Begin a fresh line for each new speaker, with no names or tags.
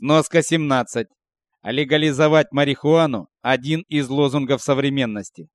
Сноска 17. Легализовать марихуану – один из лозунгов современности.